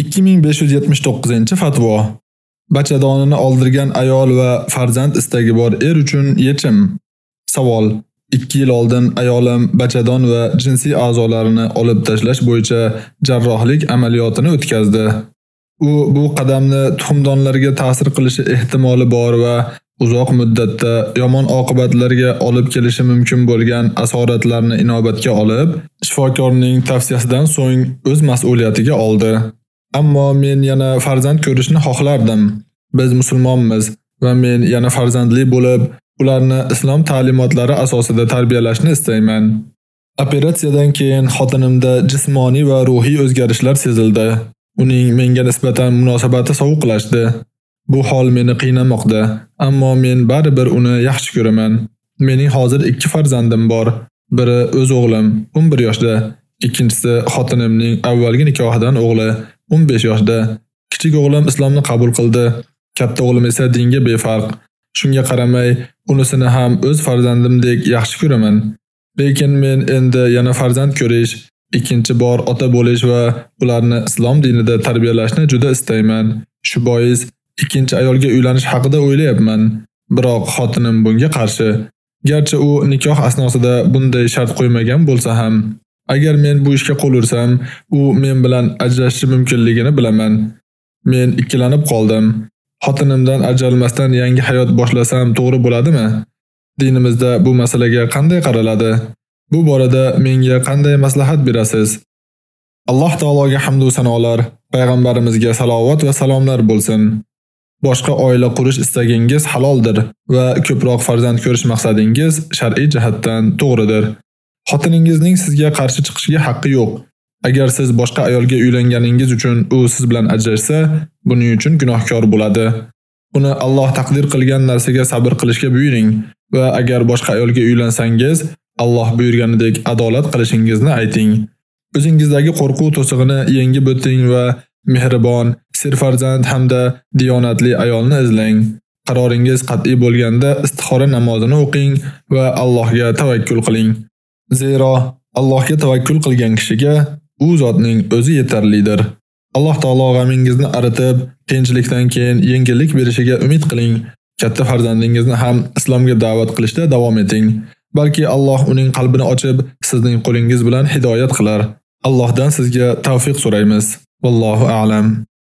2579-fatvo. Bachadonini oldirgan ayol va farzand istagi bor er uchun yechim. Savol: 2 yil oldin ayolim bachadon va jinsiy a'zolarini olib tashlash bo'yicha jarrohlik amaliyotini o'tkazdi. U bu qadamni tuxumdonlarga ta'sir qilishi ehtimoli bor va uzoq muddatda yomon oqibatlarga olib kelishi mumkin bo'lgan asoratlarni inobatga olib, shifokorning tavsiyasidan so'ng o'z mas'uliyatiga oldi. Ammo men yana farzand ko'rishni xohlardim. Biz musulmonmiz va men yana farzandli bo'lib, ularni islom ta'limotlari asosida tarbiyalashni istayman. Operatsiyadan keyin xotinimda jismoniy va ruhiy o'zgarishlar sezildi. Uning menga nisbatan munosabati sovuqlashdi. Bu hol meni qiynamoqda, ammo men baribir uni yaxshi ko'raman. Mening hozir ikki farzandim bor. Biri o'z o'g'lim, 11 yoshda, ikkinchisi xotinimning avvalgi nikohidan o'g'li 15 yoshda. Kichik o'g'lim islomni qabul qildi. Katta o'g'lim esa dinga befarq. Shunga qaramay, unisini ham o'z farzandimdek yaxshi ko'raman. Lekin men endi yana farzand ko'rish, ikkinchi bor ota bo'lish va ularni islom dinida tarbiyalashni juda istayman. Shu bois ikkinchi ayolga uylanish haqida o'ylayapman. Biroq xotinim bunga qarshi. Garchi u nikoh asnosida bunday shart qo'ymagan bo'lsa ham, Agar men bu ishga qo'l ursam, u men bilan ajrashishi mumkinligini bilaman. Men ikkilanib qoldim. Xotinimdan ajralmasdan yangi hayot boshlasam to'g'ri bo'ladimi? Dinimizda bu masalaga qanday qaraladi? Bu borada menga qanday maslahat berasiz? Alloh taologa hamd va sanolar, payg'ambarimizga salovat va salomlar bo'lsin. Boshqa oila qurish istagingiz haloldir va ko'proq farzand ko'rish maqsadingiz shar'iy jihatdan to'g'ridir. Xotiningizning sizga qarshi chiqishiga haqqi yo'q. Agar siz boshqa ayolga uylanganingiz uchun u siz bilan ajrashsa, buning uchun gunohkor bo'ladi. Uni Alloh taqdir qilgan narsaga sabr qilishga buyuring va agar boshqa ayolga uylansangiz, Alloh buyurganidek adolat qilishingizni ayting. O'zingizdagi qo'rquv to'sig'ini yengib o'ting va mehribon, serfarzand hamda diyonatli ayolni izlang. Qaroringiz qat'iy bo'lganda istixora namozini o'qing va Allohga tavakkul qiling. Zero Allohga tavakkul qilgan kishiga u zotning o'zi yetarlidir. Alloh taolo g'amingizni aritib, qiyinchilikdan keyin yengillik berishiga umid qiling. Katta farzandingizni ham islomga da'vat qilishda davom eting. Balki Alloh uning qalbini ochib, sizning qo'lingiz bilan hidoyat qilar. Allohdan sizga tavfiq so'raymiz. Vallohu a'lam.